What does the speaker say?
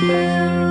Música.